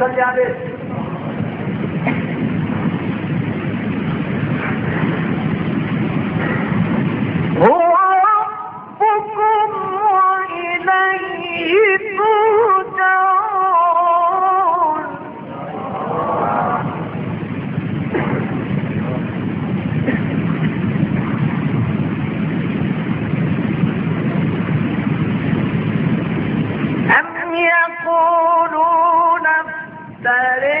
نکل جائے That